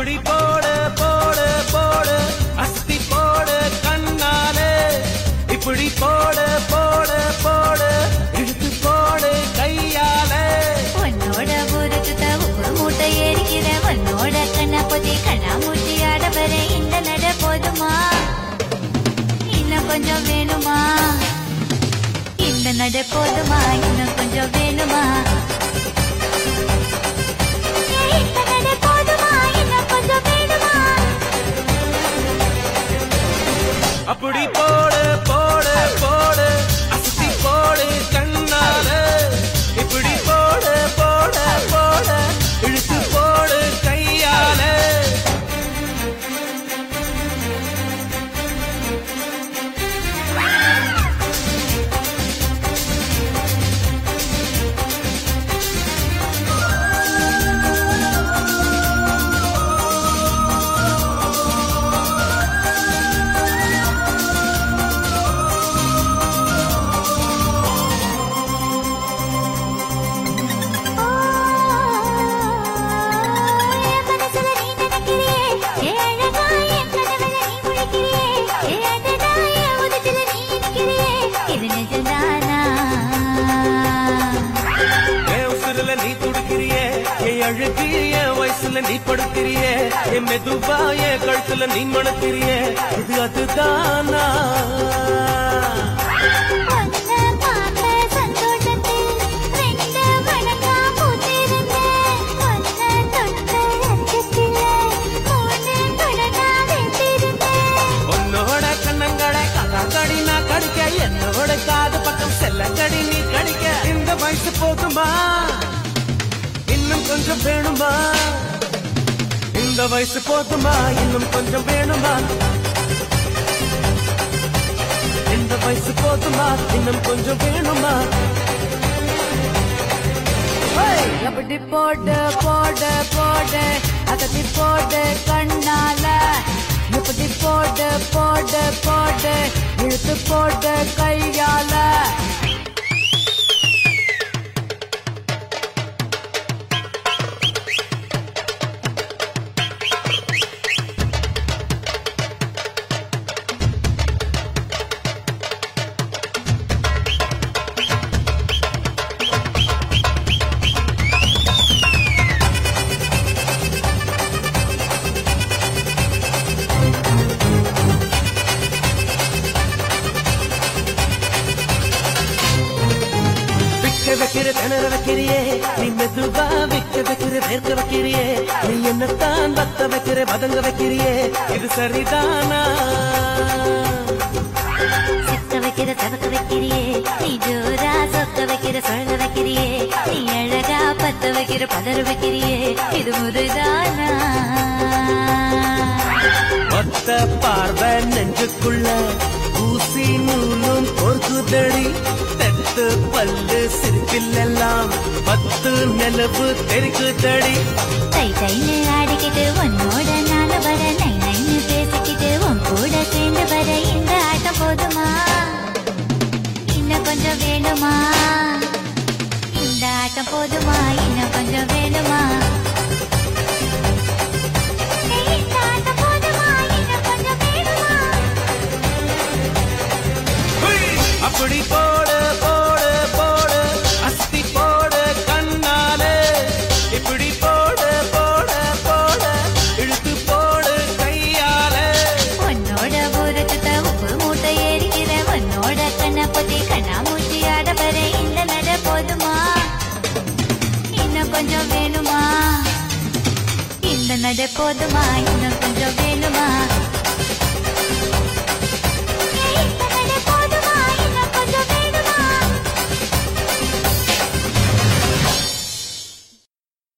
இப்படி போட போட போட அஸ்தி போட கண்ணாலே. இப்படி போட போட போட இழுத்து போட கையாலே. உன்னோட பொறுத்துத ஒரு மூட்டை ஏறிக்கிற உன்னோட கண்ண பொத்தி கண்ணா மூட்டி ஆடவரே இந்த நட போதுமா? இன்னும் கொஞ்சம் வேணுமா? இந்த நட போதுமா? இன்னும் கொஞ்சம் வேணுமா? நீ துடுக்கிறியே? என் அழுகி என் வயசுல நீ படுக்கிறியே என் மெதுவா என் கழுத்துல நீ மணக்கிறியே? இது அதுதானா? என்னோட காது பக்கம் செல்லக்கடி நீ கடிக்க. இந்த வயசு போதுமா? கொஞ்சம் வேணுமா? இந்த வயசு போதுமா? இன்னும் கொஞ்சம் வேணுமா? இந்த வயசு போதுமா? இன்னும் கொஞ்சம் வேணுமா? அப்படி போட போட போட அகத்தி போட கண்ணால. இப்படி போட போட போட இழுத்து போட கையால. வைக்கிற திணற வைக்கிறியே. நீ மெதுவா விக்க வைக்கிற வேர்க்க வைக்கிறியே. நீ என்னத்தான் பத்த வைக்கிற பதங்க வைக்கிறியே. இது சரிதானா? சிக்க வைக்கிற தவக்க வைக்கிறியே. நீ ஜோரா சொக்க வைக்கிற சொல்ல வைக்கிறியே. நீ அழகா பத்த வைக்கிற பதற வைக்கிறியே. இது முருதானா பார்வை நெஞ்சுக்குள்ள. ஊசி நூலும் பொறுக்குதடி. பத்து பல்லு சிரிப்பில்லாம் பத்து நிலவு தெரிக்குதடி கை கையில் ஆடிக்கிட்டு உன்னோட வேணுமா இந்த நட போதுமா இன்னும் கொஞ்சம் வேணுமா